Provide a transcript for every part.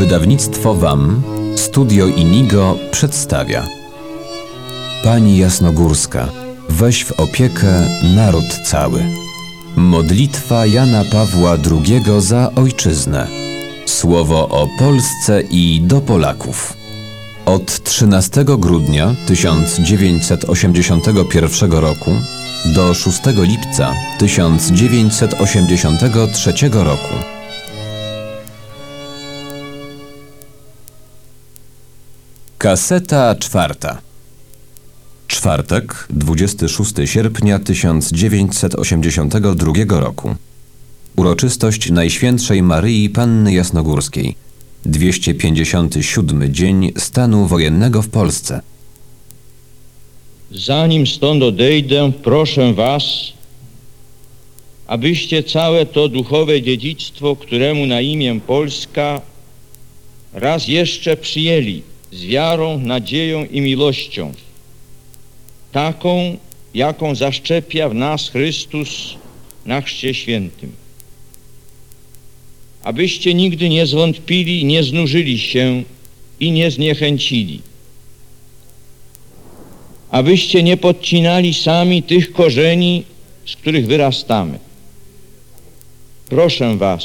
Wydawnictwo WAM, Studio Inigo przedstawia Pani Jasnogórska, weź w opiekę naród cały. Modlitwa Jana Pawła II za ojczyznę. Słowo o Polsce i do Polaków. Od 13 grudnia 1981 roku do 6 lipca 1983 roku. Kaseta czwarta. Czwartek, 26 sierpnia 1982 roku. Uroczystość Najświętszej Maryi Panny Jasnogórskiej. 257 dzień stanu wojennego w Polsce. Zanim stąd odejdę, proszę Was, abyście całe to duchowe dziedzictwo, któremu na imię Polska, raz jeszcze przyjęli z wiarą, nadzieją i miłością, taką, jaką zaszczepia w nas Chrystus na Chrzcie Świętym. Abyście nigdy nie zwątpili, nie znużyli się i nie zniechęcili. Abyście nie podcinali sami tych korzeni, z których wyrastamy. Proszę Was,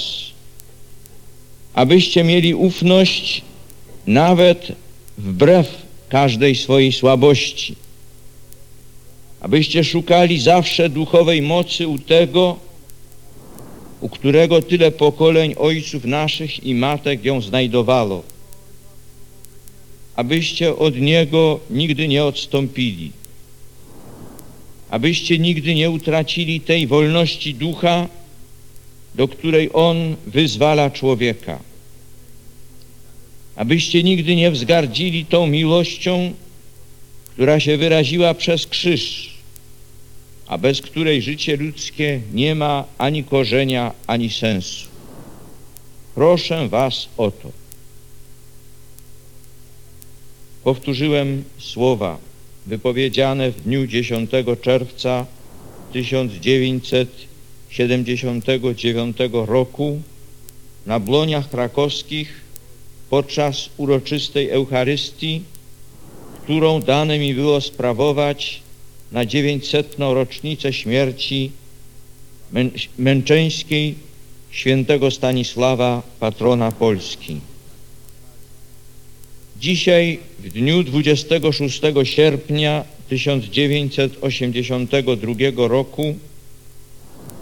abyście mieli ufność nawet wbrew każdej swojej słabości. Abyście szukali zawsze duchowej mocy u tego, u którego tyle pokoleń ojców naszych i matek ją znajdowało. Abyście od Niego nigdy nie odstąpili. Abyście nigdy nie utracili tej wolności ducha, do której On wyzwala człowieka abyście nigdy nie wzgardzili tą miłością, która się wyraziła przez krzyż, a bez której życie ludzkie nie ma ani korzenia, ani sensu. Proszę Was o to. Powtórzyłem słowa wypowiedziane w dniu 10 czerwca 1979 roku na bloniach krakowskich podczas uroczystej Eucharystii, którą dane mi było sprawować na 900. rocznicę śmierci mę męczeńskiej świętego Stanisława, patrona Polski. Dzisiaj, w dniu 26 sierpnia 1982 roku,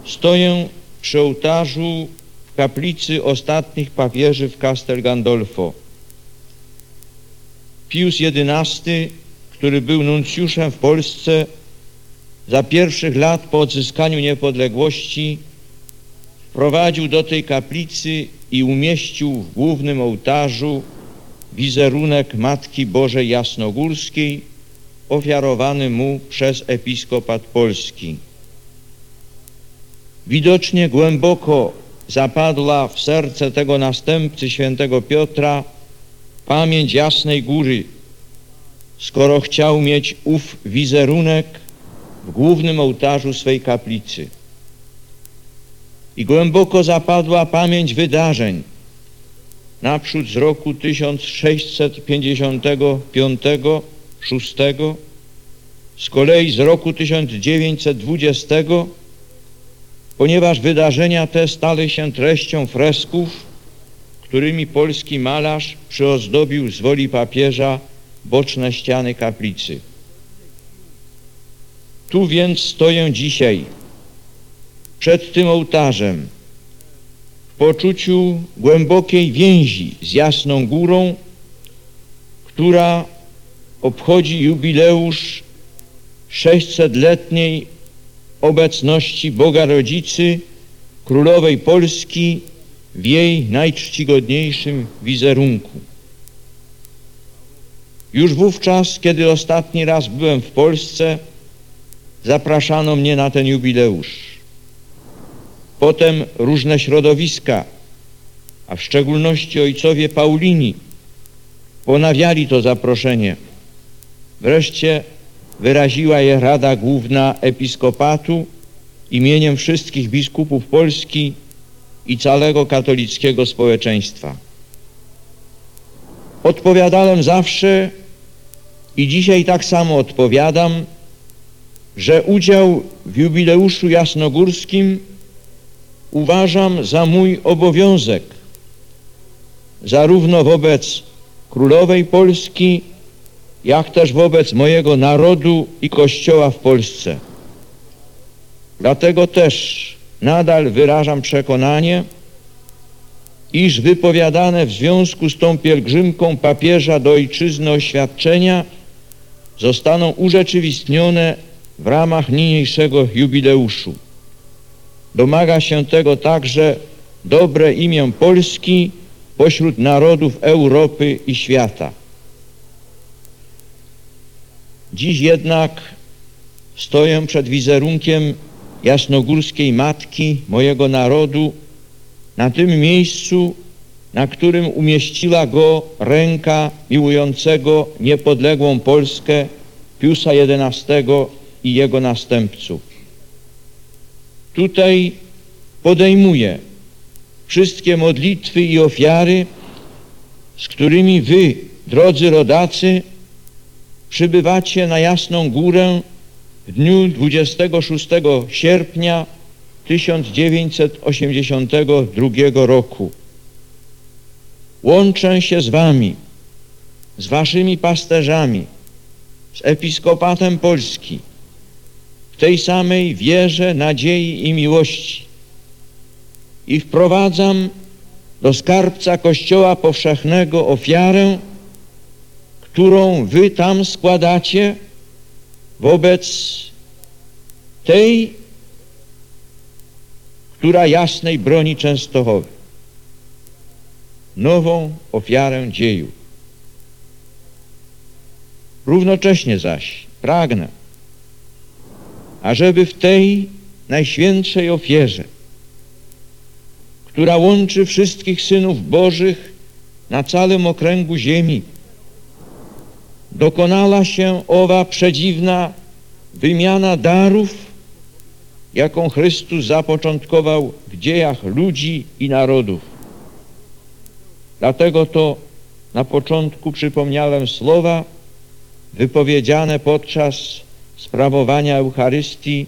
stoję przy ołtarzu kaplicy ostatnich papieży w Castel Gandolfo. Pius XI, który był nuncjuszem w Polsce za pierwszych lat po odzyskaniu niepodległości, wprowadził do tej kaplicy i umieścił w głównym ołtarzu wizerunek Matki Bożej Jasnogórskiej ofiarowany mu przez episkopat polski. Widocznie głęboko zapadła w serce tego następcy świętego Piotra pamięć Jasnej Góry, skoro chciał mieć ów wizerunek w głównym ołtarzu swej kaplicy. I głęboko zapadła pamięć wydarzeń naprzód z roku 1655-6, z kolei z roku 1920 ponieważ wydarzenia te stały się treścią fresków, którymi polski malarz przyozdobił z woli papieża boczne ściany kaplicy. Tu więc stoję dzisiaj, przed tym ołtarzem, w poczuciu głębokiej więzi z Jasną Górą, która obchodzi jubileusz 600-letniej obecności Boga Rodzicy, Królowej Polski w jej najczcigodniejszym wizerunku. Już wówczas, kiedy ostatni raz byłem w Polsce, zapraszano mnie na ten jubileusz. Potem różne środowiska, a w szczególności ojcowie Paulini, ponawiali to zaproszenie. Wreszcie wyraziła je Rada Główna Episkopatu imieniem wszystkich biskupów Polski i całego katolickiego społeczeństwa. Odpowiadałem zawsze i dzisiaj tak samo odpowiadam, że udział w jubileuszu jasnogórskim uważam za mój obowiązek, zarówno wobec Królowej Polski, jak też wobec mojego narodu i Kościoła w Polsce. Dlatego też nadal wyrażam przekonanie, iż wypowiadane w związku z tą pielgrzymką papieża do ojczyzny oświadczenia zostaną urzeczywistnione w ramach niniejszego jubileuszu. Domaga się tego także dobre imię Polski pośród narodów Europy i świata. Dziś jednak stoję przed wizerunkiem jasnogórskiej matki mojego narodu na tym miejscu, na którym umieściła go ręka miłującego niepodległą Polskę Piusa XI i jego następców. Tutaj podejmuję wszystkie modlitwy i ofiary, z którymi wy, drodzy rodacy, przybywacie na Jasną Górę w dniu 26 sierpnia 1982 roku. Łączę się z wami, z waszymi pasterzami, z Episkopatem Polski w tej samej wierze, nadziei i miłości i wprowadzam do skarbca Kościoła Powszechnego ofiarę, którą wy tam składacie wobec tej, która jasnej broni Częstochowy. Nową ofiarę dzieju. Równocześnie zaś pragnę, ażeby w tej najświętszej ofierze, która łączy wszystkich synów Bożych na całym okręgu ziemi, dokonała się owa przedziwna wymiana darów, jaką Chrystus zapoczątkował w dziejach ludzi i narodów. Dlatego to na początku przypomniałem słowa wypowiedziane podczas sprawowania Eucharystii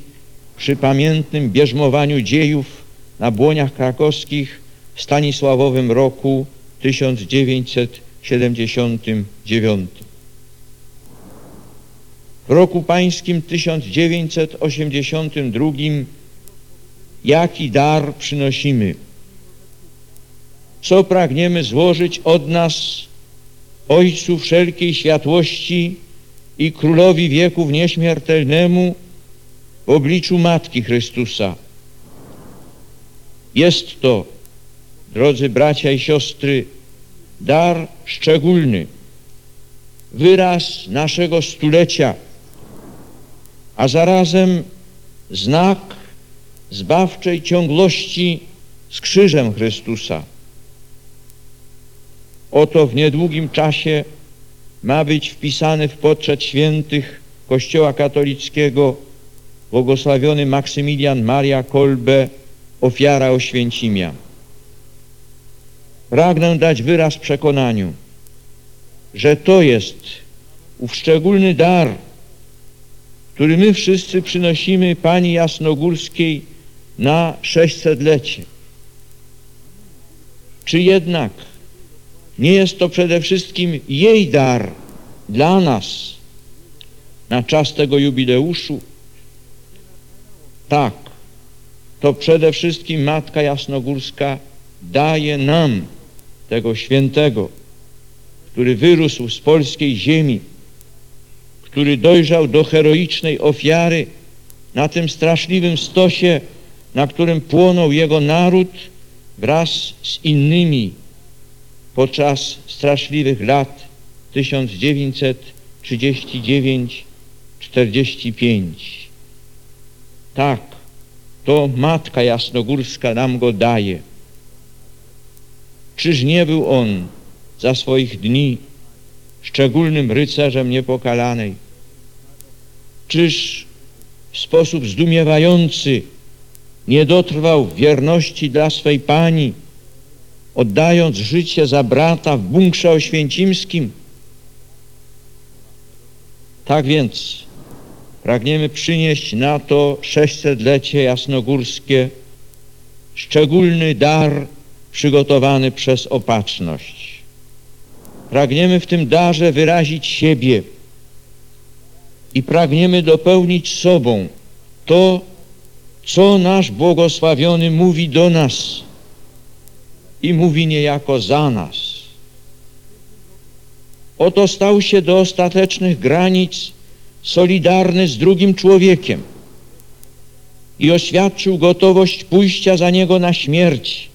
przy pamiętnym bierzmowaniu dziejów na błoniach krakowskich w Stanisławowym roku 1979. W roku pańskim 1982 jaki dar przynosimy? Co pragniemy złożyć od nas Ojcu wszelkiej światłości i Królowi wieków nieśmiertelnemu w obliczu Matki Chrystusa? Jest to, drodzy bracia i siostry, dar szczególny, wyraz naszego stulecia, a zarazem znak zbawczej ciągłości z krzyżem Chrystusa. Oto w niedługim czasie ma być wpisany w poczet świętych Kościoła katolickiego błogosławiony Maksymilian Maria Kolbe, ofiara Oświęcimia. Pragnę dać wyraz przekonaniu, że to jest ów szczególny dar, który my wszyscy przynosimy Pani Jasnogórskiej na 600-lecie. Czy jednak nie jest to przede wszystkim jej dar dla nas na czas tego jubileuszu? Tak, to przede wszystkim Matka Jasnogórska daje nam tego świętego, który wyrósł z polskiej ziemi, który dojrzał do heroicznej ofiary na tym straszliwym stosie, na którym płonął jego naród wraz z innymi podczas straszliwych lat 1939-45. Tak, to Matka Jasnogórska nam go daje. Czyż nie był on za swoich dni szczególnym rycerzem niepokalanej? Czyż w sposób zdumiewający nie dotrwał wierności dla swej Pani, oddając życie za brata w bunkrze oświęcimskim. Tak więc pragniemy przynieść na to 600-lecie jasnogórskie szczególny dar przygotowany przez opatrzność. Pragniemy w tym darze wyrazić siebie i pragniemy dopełnić sobą to, co nasz błogosławiony mówi do nas i mówi niejako za nas. Oto stał się do ostatecznych granic solidarny z drugim człowiekiem i oświadczył gotowość pójścia za niego na śmierć.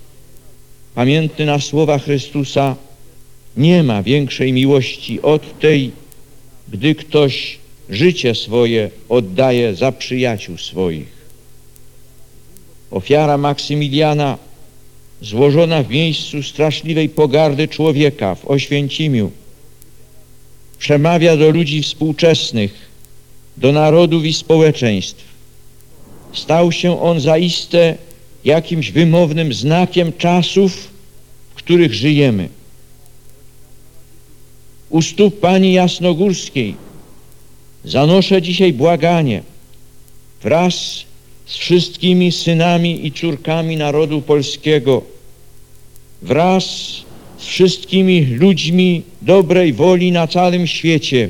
Pamiętny na słowa Chrystusa, nie ma większej miłości od tej, gdy ktoś życie swoje oddaje za przyjaciół swoich. Ofiara Maksymiliana złożona w miejscu straszliwej pogardy człowieka w Oświęcimiu przemawia do ludzi współczesnych, do narodów i społeczeństw. Stał się on zaiste jakimś wymownym znakiem czasów, w których żyjemy. U stóp Pani Jasnogórskiej zanoszę dzisiaj błaganie wraz z wszystkimi synami i córkami narodu polskiego, wraz z wszystkimi ludźmi dobrej woli na całym świecie,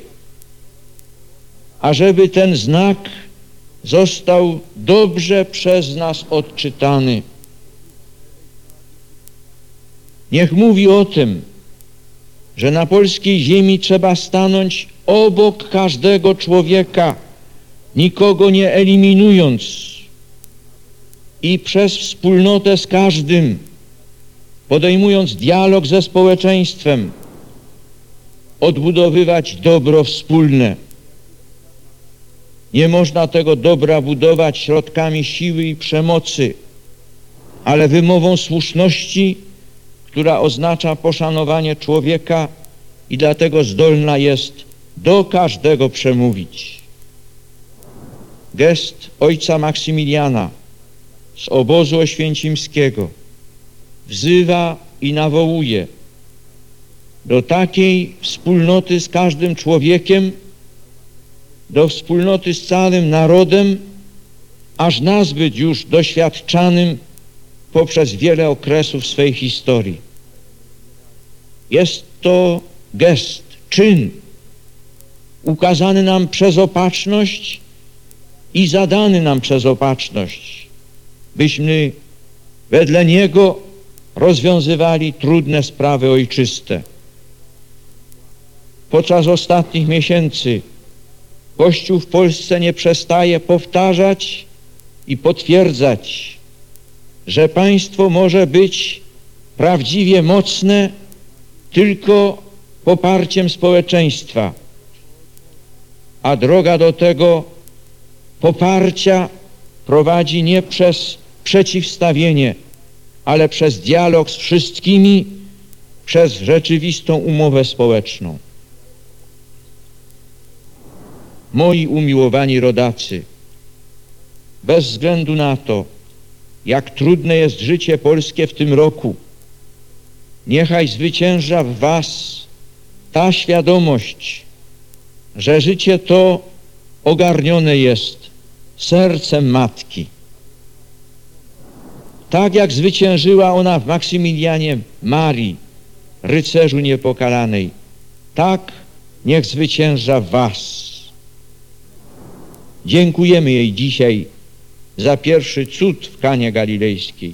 ażeby ten znak został dobrze przez nas odczytany. Niech mówi o tym, że na polskiej ziemi trzeba stanąć obok każdego człowieka, nikogo nie eliminując i przez wspólnotę z każdym, podejmując dialog ze społeczeństwem, odbudowywać dobro wspólne. Nie można tego dobra budować środkami siły i przemocy, ale wymową słuszności, która oznacza poszanowanie człowieka i dlatego zdolna jest do każdego przemówić. Gest ojca Maksymiliana z obozu oświęcimskiego wzywa i nawołuje do takiej wspólnoty z każdym człowiekiem, do wspólnoty z całym narodem, aż nazbyt już doświadczanym poprzez wiele okresów swej historii. Jest to gest, czyn ukazany nam przez opatrzność i zadany nam przez opatrzność, byśmy wedle Niego rozwiązywali trudne sprawy ojczyste. Podczas ostatnich miesięcy Kościół w Polsce nie przestaje powtarzać i potwierdzać, że państwo może być prawdziwie mocne tylko poparciem społeczeństwa, a droga do tego poparcia prowadzi nie przez przeciwstawienie, ale przez dialog z wszystkimi, przez rzeczywistą umowę społeczną. Moi umiłowani rodacy, bez względu na to, jak trudne jest życie polskie w tym roku, niechaj zwycięża w was ta świadomość, że życie to ogarnione jest sercem matki. Tak jak zwyciężyła ona w Maksymilianie Marii, rycerzu niepokalanej, tak niech zwycięża was. Dziękujemy jej dzisiaj za pierwszy cud w Kanie Galilejskiej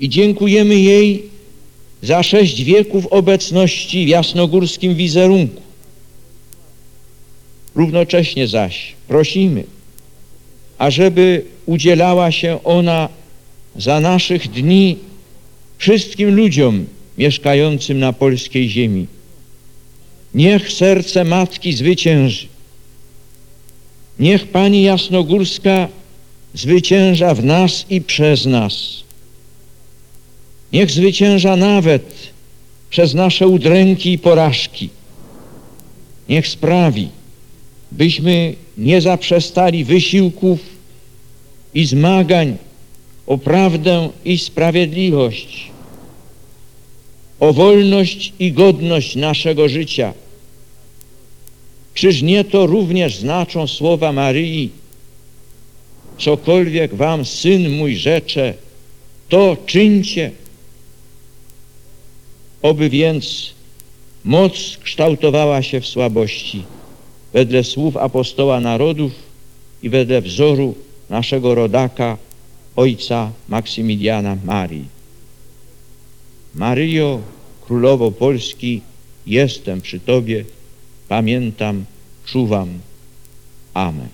i dziękujemy jej za sześć wieków obecności w jasnogórskim wizerunku. Równocześnie zaś prosimy, ażeby udzielała się ona za naszych dni wszystkim ludziom mieszkającym na polskiej ziemi. Niech serce Matki zwycięży. Niech Pani Jasnogórska zwycięża w nas i przez nas. Niech zwycięża nawet przez nasze udręki i porażki. Niech sprawi, byśmy nie zaprzestali wysiłków i zmagań o prawdę i sprawiedliwość, o wolność i godność naszego życia. Czyż nie to również znaczą słowa Maryi? Cokolwiek wam Syn mój rzecze, to czyńcie. Oby więc moc kształtowała się w słabości, wedle słów apostoła narodów i wedle wzoru naszego rodaka, ojca Maksymiliana Marii. Maryjo, Królowo Polski, jestem przy Tobie, pamiętam, czuwam. Amen.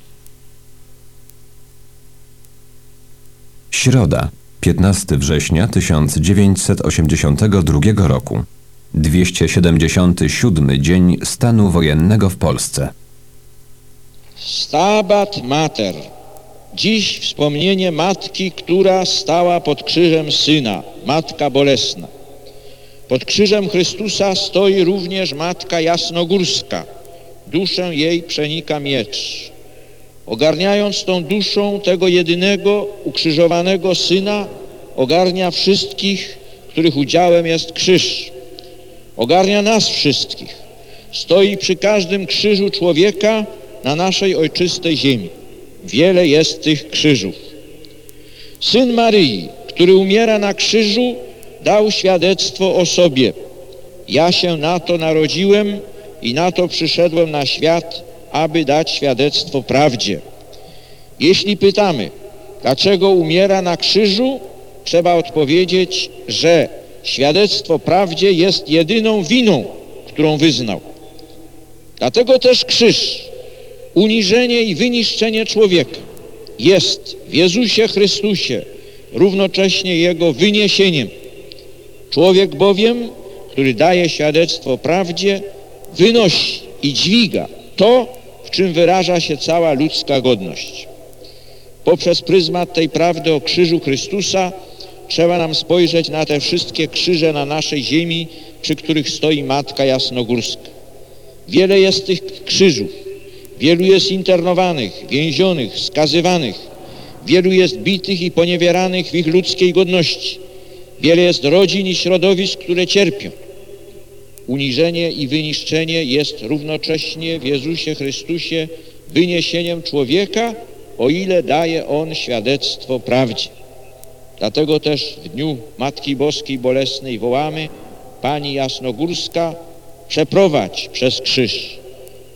Środa, 15 września 1982 roku. 277 dzień stanu wojennego w Polsce. Stabat Mater. Dziś wspomnienie matki, która stała pod krzyżem syna, Matka Bolesna. Pod krzyżem Chrystusa stoi również Matka Jasnogórska. Duszę jej przenika miecz. Ogarniając tą duszą tego jedynego ukrzyżowanego Syna, ogarnia wszystkich, których udziałem jest krzyż. Ogarnia nas wszystkich. Stoi przy każdym krzyżu człowieka na naszej ojczystej ziemi. Wiele jest tych krzyżów. Syn Maryi, który umiera na krzyżu, dał świadectwo o sobie. Ja się na to narodziłem i na to przyszedłem na świat, aby dać świadectwo prawdzie. Jeśli pytamy, dlaczego umiera na krzyżu, trzeba odpowiedzieć, że świadectwo prawdzie jest jedyną winą, którą wyznał. Dlatego też krzyż, uniżenie i wyniszczenie człowieka jest w Jezusie Chrystusie równocześnie Jego wyniesieniem. Człowiek bowiem, który daje świadectwo prawdzie, wynosi i dźwiga to, w czym wyraża się cała ludzka godność. Poprzez pryzmat tej prawdy o krzyżu Chrystusa trzeba nam spojrzeć na te wszystkie krzyże na naszej ziemi, przy których stoi Matka Jasnogórska. Wiele jest tych krzyżów, wielu jest internowanych, więzionych, skazywanych, wielu jest bitych i poniewieranych w ich ludzkiej godności. Wiele jest rodzin i środowisk, które cierpią. Uniżenie i wyniszczenie jest równocześnie w Jezusie Chrystusie wyniesieniem człowieka, o ile daje On świadectwo prawdzie. Dlatego też w dniu Matki Boskiej Bolesnej wołamy Pani Jasnogórska, przeprowadź przez krzyż.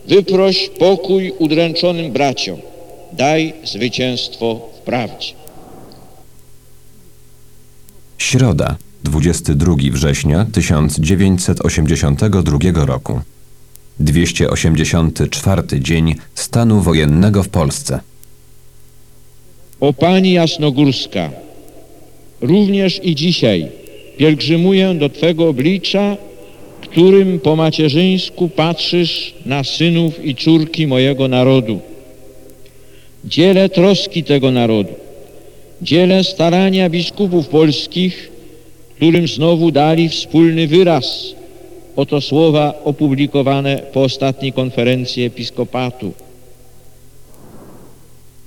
Wyproś pokój udręczonym braciom. Daj zwycięstwo w prawdzie. Środa, 22 września 1982 roku. 284 dzień stanu wojennego w Polsce. O Pani Jasnogórska, również i dzisiaj pielgrzymuję do Twego oblicza, którym po macierzyńsku patrzysz na synów i córki mojego narodu. Dzielę troski tego narodu, dzielę starania biskupów polskich, którym znowu dali wspólny wyraz. Oto słowa opublikowane po ostatniej konferencji episkopatu.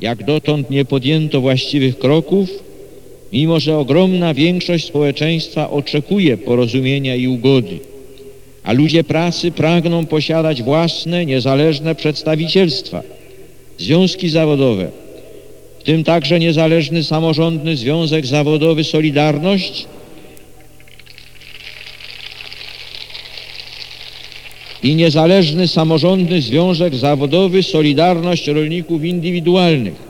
Jak dotąd nie podjęto właściwych kroków, mimo że ogromna większość społeczeństwa oczekuje porozumienia i ugody, a ludzie pracy pragną posiadać własne, niezależne przedstawicielstwa, związki zawodowe, w tym także niezależny samorządny związek zawodowy Solidarność, i niezależny samorządny związek zawodowy Solidarność Rolników Indywidualnych.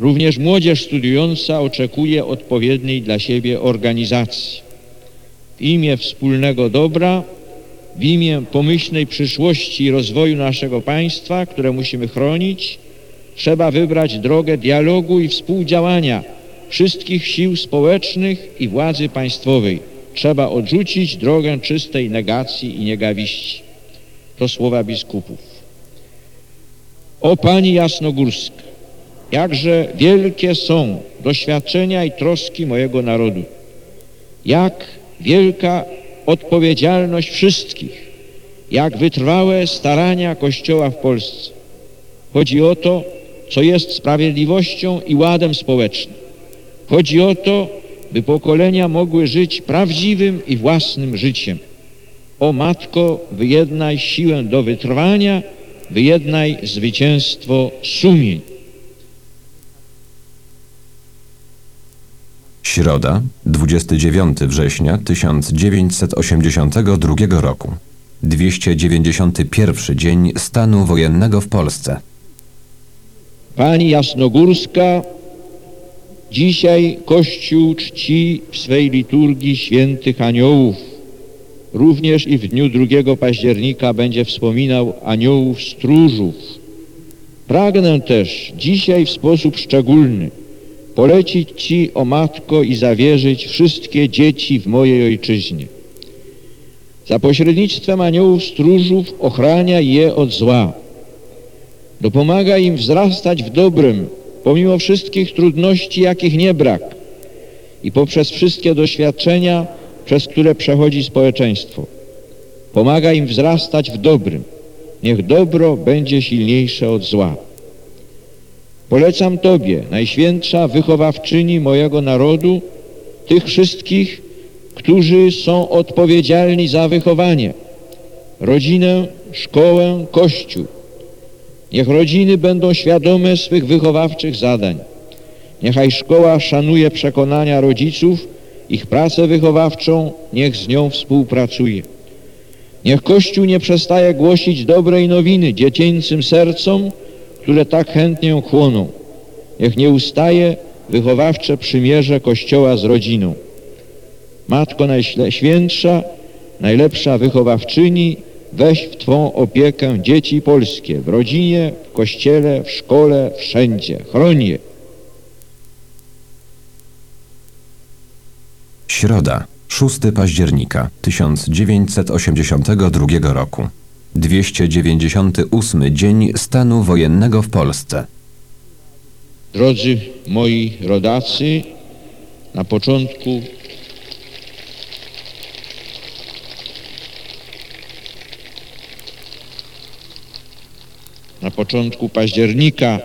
Również młodzież studiująca oczekuje odpowiedniej dla siebie organizacji. W imię wspólnego dobra, w imię pomyślnej przyszłości i rozwoju naszego państwa, które musimy chronić, trzeba wybrać drogę dialogu i współdziałania wszystkich sił społecznych i władzy państwowej trzeba odrzucić drogę czystej negacji i niegawiści. To słowa biskupów. O Pani Jasnogórska, jakże wielkie są doświadczenia i troski mojego narodu. Jak wielka odpowiedzialność wszystkich, jak wytrwałe starania Kościoła w Polsce. Chodzi o to, co jest sprawiedliwością i ładem społecznym. Chodzi o to, by pokolenia mogły żyć prawdziwym i własnym życiem. O Matko, wyjednaj siłę do wytrwania, wyjednaj zwycięstwo sumień. Środa, 29 września 1982 roku. 291 dzień stanu wojennego w Polsce. Pani Jasnogórska, dzisiaj Kościół czci w swej liturgii świętych aniołów. Również i w dniu 2 października będzie wspominał aniołów stróżów. Pragnę też dzisiaj w sposób szczególny polecić Ci, o Matko, i zawierzyć wszystkie dzieci w mojej ojczyźnie. Za pośrednictwem aniołów stróżów ochrania je od zła. Dopomaga im wzrastać w dobrym, pomimo wszystkich trudności, jakich nie brak i poprzez wszystkie doświadczenia, przez które przechodzi społeczeństwo. Pomaga im wzrastać w dobrym. Niech dobro będzie silniejsze od zła. Polecam Tobie, Najświętsza wychowawczyni mojego narodu, tych wszystkich, którzy są odpowiedzialni za wychowanie, rodzinę, szkołę, kościół. Niech rodziny będą świadome swych wychowawczych zadań. Niechaj szkoła szanuje przekonania rodziców, ich pracę wychowawczą, niech z nią współpracuje. Niech Kościół nie przestaje głosić dobrej nowiny dziecięcym sercom, które tak chętnie chłoną. Niech nie ustaje wychowawcze przymierze Kościoła z rodziną. Matko Najświętsza, najlepsza wychowawczyni, weź w Twą opiekę dzieci polskie w rodzinie, w kościele, w szkole, wszędzie. Chroń je. Środa, 6 października 1982 roku. 298 dzień stanu wojennego w Polsce. Drodzy moi rodacy, na początku na początku października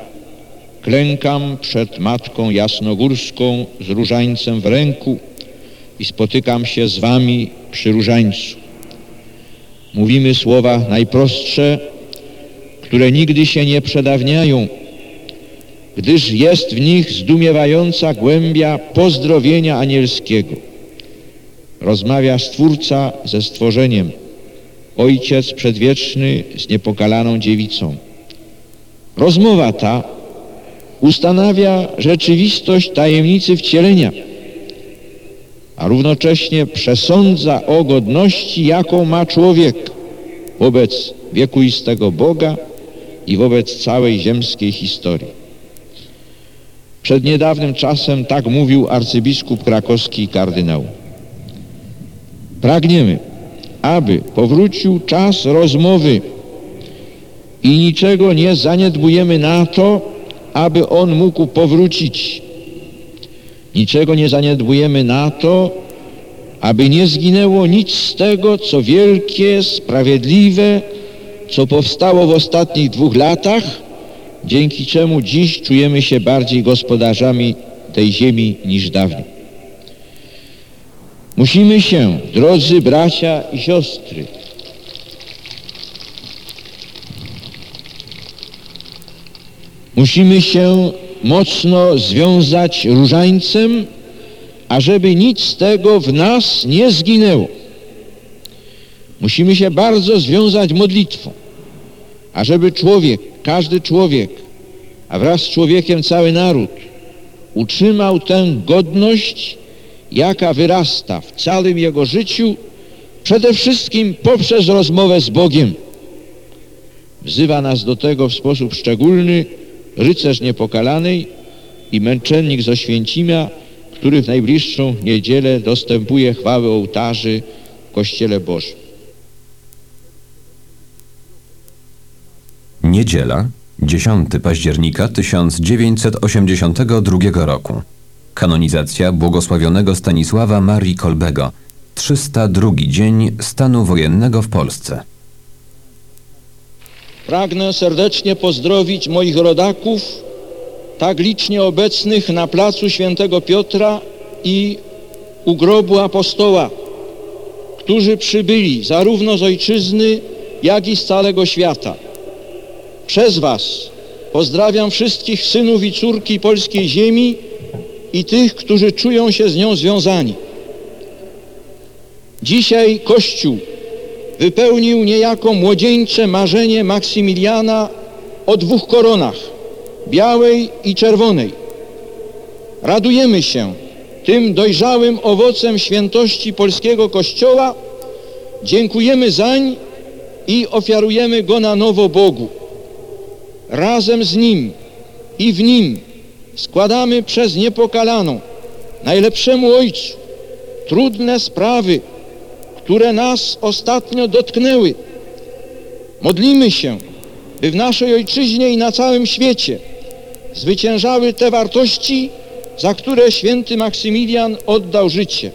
klękam przed Matką Jasnogórską z różańcem w ręku i spotykam się z wami przy różańcu. Mówimy słowa najprostsze, które nigdy się nie przedawniają, gdyż jest w nich zdumiewająca głębia pozdrowienia anielskiego. Rozmawia Stwórca ze stworzeniem, Ojciec Przedwieczny z niepokalaną dziewicą. Rozmowa ta ustanawia rzeczywistość tajemnicy wcielenia, a równocześnie przesądza o godności, jaką ma człowiek wobec wiekuistego Boga i wobec całej ziemskiej historii. Przed niedawnym czasem tak mówił arcybiskup krakowski kardynał. Pragniemy, aby powrócił czas rozmowy i niczego nie zaniedbujemy na to, aby on mógł powrócić. Niczego nie zaniedbujemy na to, aby nie zginęło nic z tego, co wielkie, sprawiedliwe, co powstało w ostatnich dwóch latach, dzięki czemu dziś czujemy się bardziej gospodarzami tej ziemi niż dawniej. Musimy się, drodzy bracia i siostry, musimy się mocno związać różańcem, ażeby nic z tego w nas nie zginęło. Musimy się bardzo związać modlitwą, ażeby człowiek, każdy człowiek, a wraz z człowiekiem cały naród utrzymał tę godność, jaka wyrasta w całym jego życiu, przede wszystkim poprzez rozmowę z Bogiem. Wzywa nas do tego w sposób szczególny rycerz niepokalanej i męczennik z Oświęcimia, który w najbliższą niedzielę dostępuje chwały ołtarzy w Kościele Bożym. Niedziela, 10 października 1982 roku. Kanonizacja błogosławionego Stanisława Marii Kolbego. 302 dzień stanu wojennego w Polsce. Pragnę serdecznie pozdrowić moich rodaków, tak licznie obecnych na placu Świętego Piotra i u grobu apostoła, którzy przybyli zarówno z ojczyzny, jak i z całego świata. Przez Was pozdrawiam wszystkich synów i córki polskiej ziemi i tych, którzy czują się z nią związani. Dzisiaj Kościół wypełnił niejako młodzieńcze marzenie Maksymiliana o dwóch koronach, białej i czerwonej. Radujemy się tym dojrzałym owocem świętości polskiego Kościoła, dziękujemy zań i ofiarujemy go na nowo Bogu. Razem z Nim i w Nim składamy przez niepokalaną najlepszemu Ojcu trudne sprawy, które nas ostatnio dotknęły. Modlimy się, by w naszej ojczyźnie i na całym świecie zwyciężały te wartości, za które święty Maksymilian oddał życie.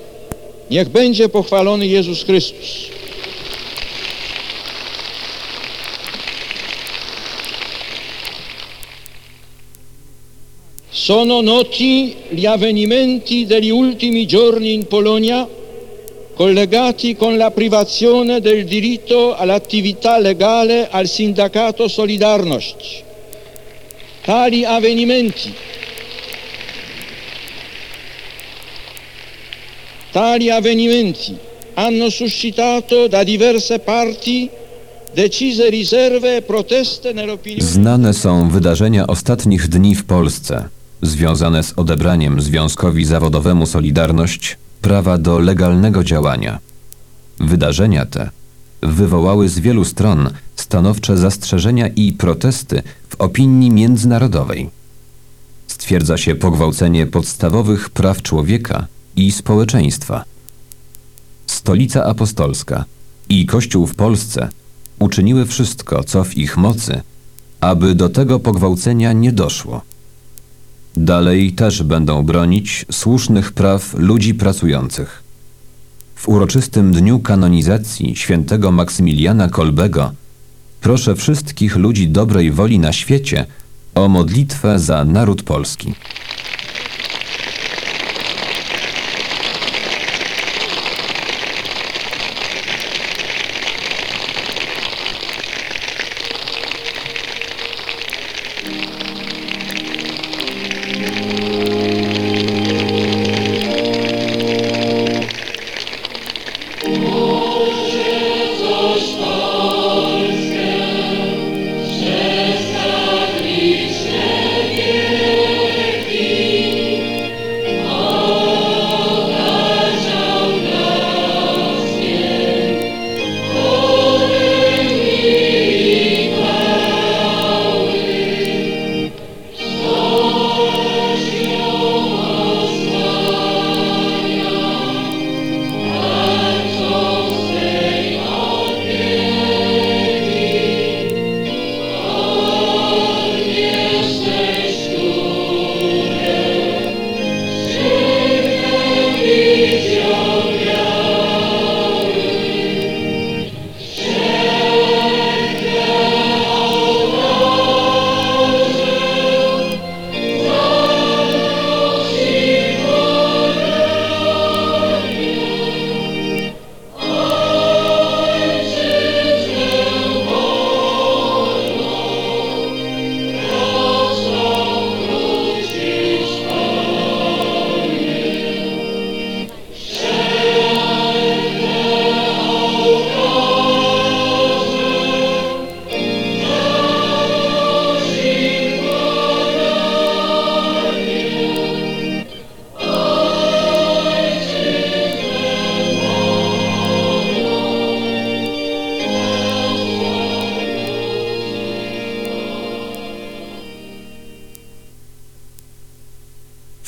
Niech będzie pochwalony Jezus Chrystus. Sono noti gli avvenimenti degli ultimi giorni in Polonia collegati con del diritto all'attività legale al sindacato Solidarność. Tali avvenimenti Tali avvenimenti hanno suscitato da diverse parti decise riserve e proteste nell'opinione Znane są wydarzenia ostatnich dni w Polsce, związane z odebraniem Związkowi Zawodowemu Solidarność prawa do legalnego działania. Wydarzenia te wywołały z wielu stron stanowcze zastrzeżenia i protesty w opinii międzynarodowej. Stwierdza się pogwałcenie podstawowych praw człowieka i społeczeństwa. Stolica Apostolska i Kościół w Polsce uczyniły wszystko, co w ich mocy, aby do tego pogwałcenia nie doszło. Dalej też będą bronić słusznych praw ludzi pracujących. W uroczystym dniu kanonizacji świętego Maksymiliana Kolbego proszę wszystkich ludzi dobrej woli na świecie o modlitwę za naród polski.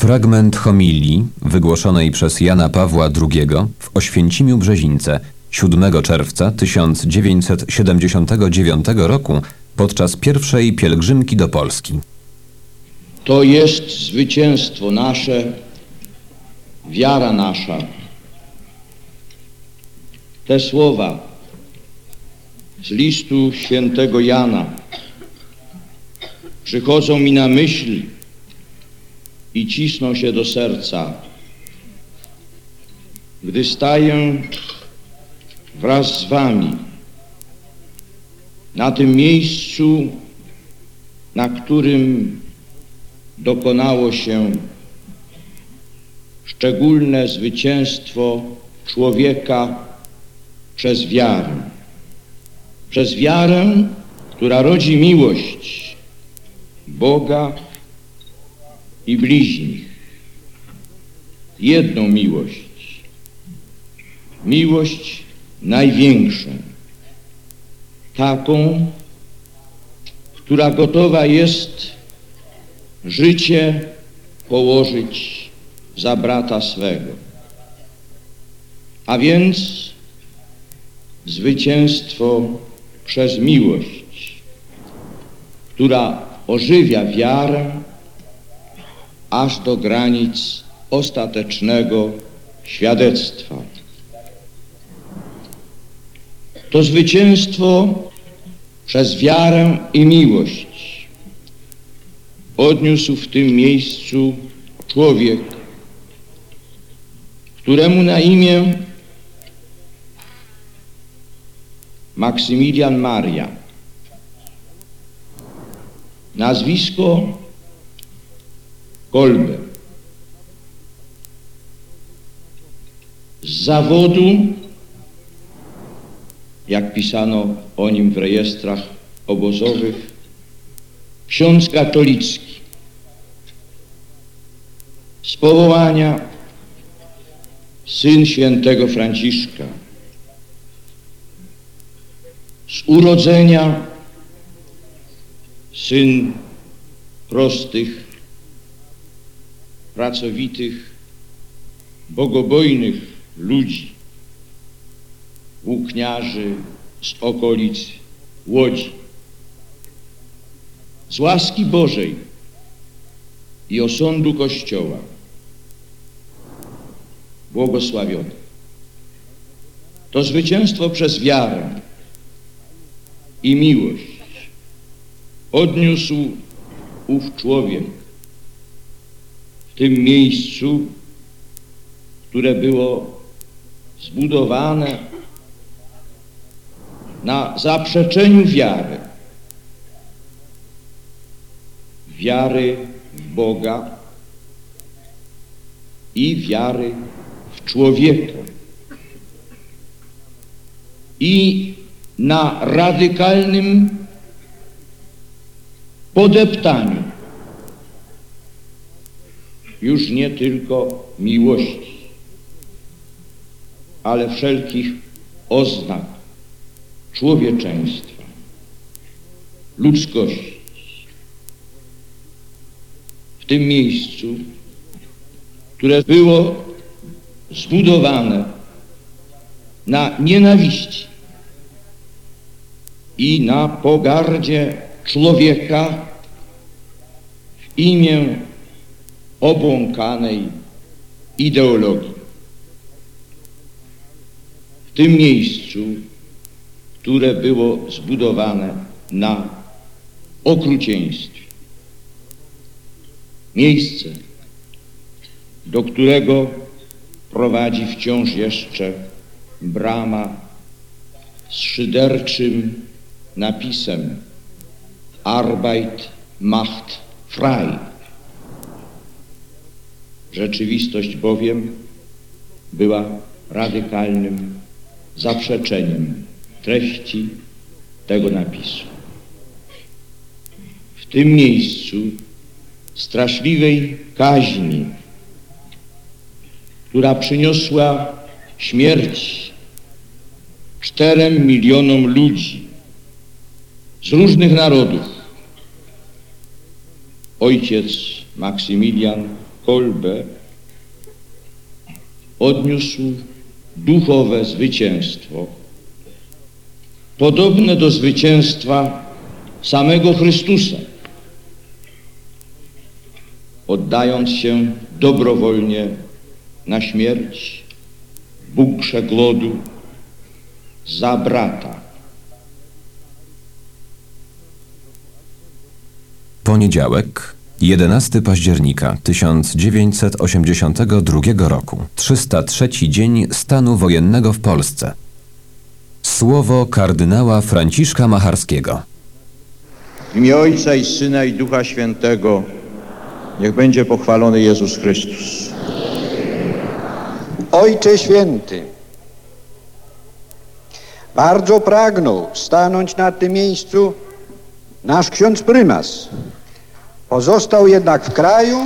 Fragment homilii wygłoszonej przez Jana Pawła II w Oświęcimiu Brzezińce 7 czerwca 1979 roku podczas pierwszej pielgrzymki do Polski. To jest zwycięstwo nasze, wiara nasza. Te słowa z listu świętego Jana przychodzą mi na myśl i cisną się do serca. gdy staję wraz z Wami na tym miejscu, na którym dokonało się szczególne zwycięstwo człowieka przez wiarę. Przez wiarę, która rodzi miłość Boga i bliźnich. Jedną miłość. Miłość największą. Taką, która gotowa jest życie położyć za brata swego. A więc zwycięstwo przez miłość, która ożywia wiarę aż do granic ostatecznego świadectwa. To zwycięstwo przez wiarę i miłość odniósł w tym miejscu człowiek, któremu na imię Maksymilian Maria. Nazwisko Kolbe. Z zawodu, jak pisano o nim w rejestrach obozowych, ksiądz katolicki. Z powołania syn świętego Franciszka. Z urodzenia syn prostych, pracowitych, bogobojnych ludzi, włókniarzy z okolic Łodzi. Z łaski Bożej i osądu Kościoła błogosławiony. To zwycięstwo przez wiarę i miłość odniósł ów człowiek w tym miejscu, które było zbudowane na zaprzeczeniu wiary. Wiary w Boga i wiary w człowieka. I na radykalnym podeptaniu już nie tylko miłości, ale wszelkich oznak człowieczeństwa, ludzkości. W tym miejscu, które było zbudowane na nienawiści i na pogardzie człowieka w imię obłąkanej ideologii. W tym miejscu, które było zbudowane na okrucieństwie. Miejsce, do którego prowadzi wciąż jeszcze brama z szyderczym napisem Arbeit macht frei. Rzeczywistość bowiem była radykalnym zaprzeczeniem treści tego napisu. W tym miejscu straszliwej kaźni, która przyniosła śmierć czterem milionom ludzi z różnych narodów. Ojciec Maksymilian Kolbe odniósł duchowe zwycięstwo, podobne do zwycięstwa samego Chrystusa, oddając się dobrowolnie na śmierć bunkrze głodu za brata. Poniedziałek, 11 października 1982 roku, 303 dzień stanu wojennego w Polsce. Słowo kardynała Franciszka Macharskiego. W imię Ojca i Syna i Ducha Świętego niech będzie pochwalony Jezus Chrystus. Ojcze Święty, bardzo pragnął stanąć na tym miejscu nasz ksiądz prymas. Pozostał jednak w kraju,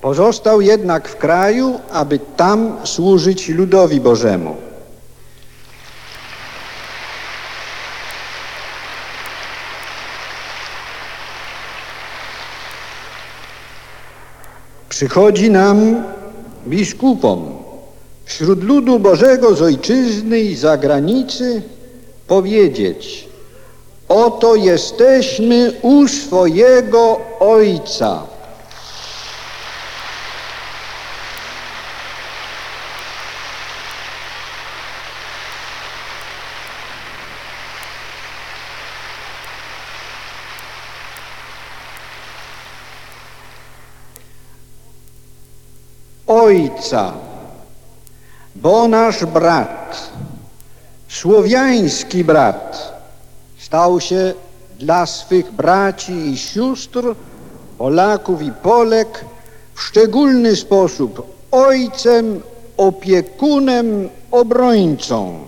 Pozostał jednak w kraju, aby tam służyć ludowi Bożemu. Przychodzi nam, biskupom, wśród ludu Bożego z ojczyzny i zagranicy powiedzieć Oto jesteśmy u swojego Ojca. Ojca, bo nasz brat, słowiański brat, stał się dla swych braci i sióstr, Polaków i Polek, w szczególny sposób ojcem, opiekunem, obrońcą.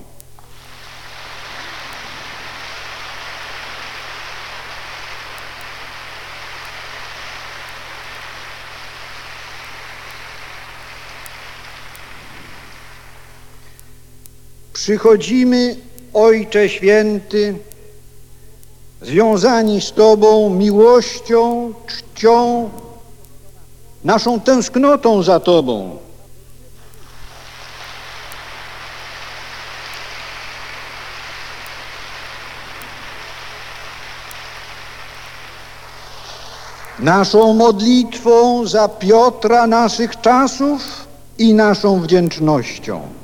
Przychodzimy, Ojcze Święty, związani z Tobą miłością, czcią, naszą tęsknotą za Tobą. Naszą modlitwą za Piotra naszych czasów i naszą wdzięcznością.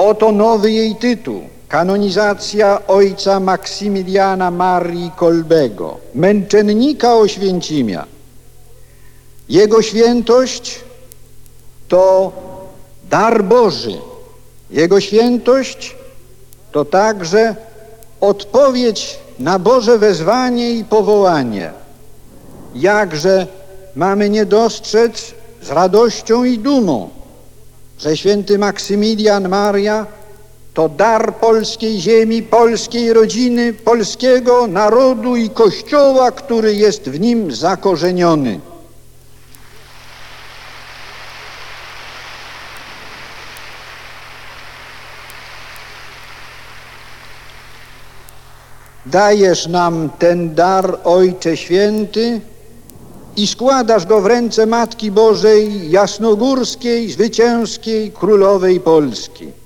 Oto nowy jej tytuł. Kanonizacja ojca Maksymiliana Marii Kolbego, męczennika Oświęcimia. Jego świętość to dar Boży. Jego świętość to także odpowiedź na Boże wezwanie i powołanie. Jakże mamy nie dostrzec z radością i dumą, że święty Maksymilian Maria to dar polskiej ziemi, polskiej rodziny, polskiego narodu i Kościoła, który jest w nim zakorzeniony. Dajesz nam ten dar, Ojcze Święty, i składasz go w ręce Matki Bożej Jasnogórskiej, Zwycięskiej, Królowej Polski.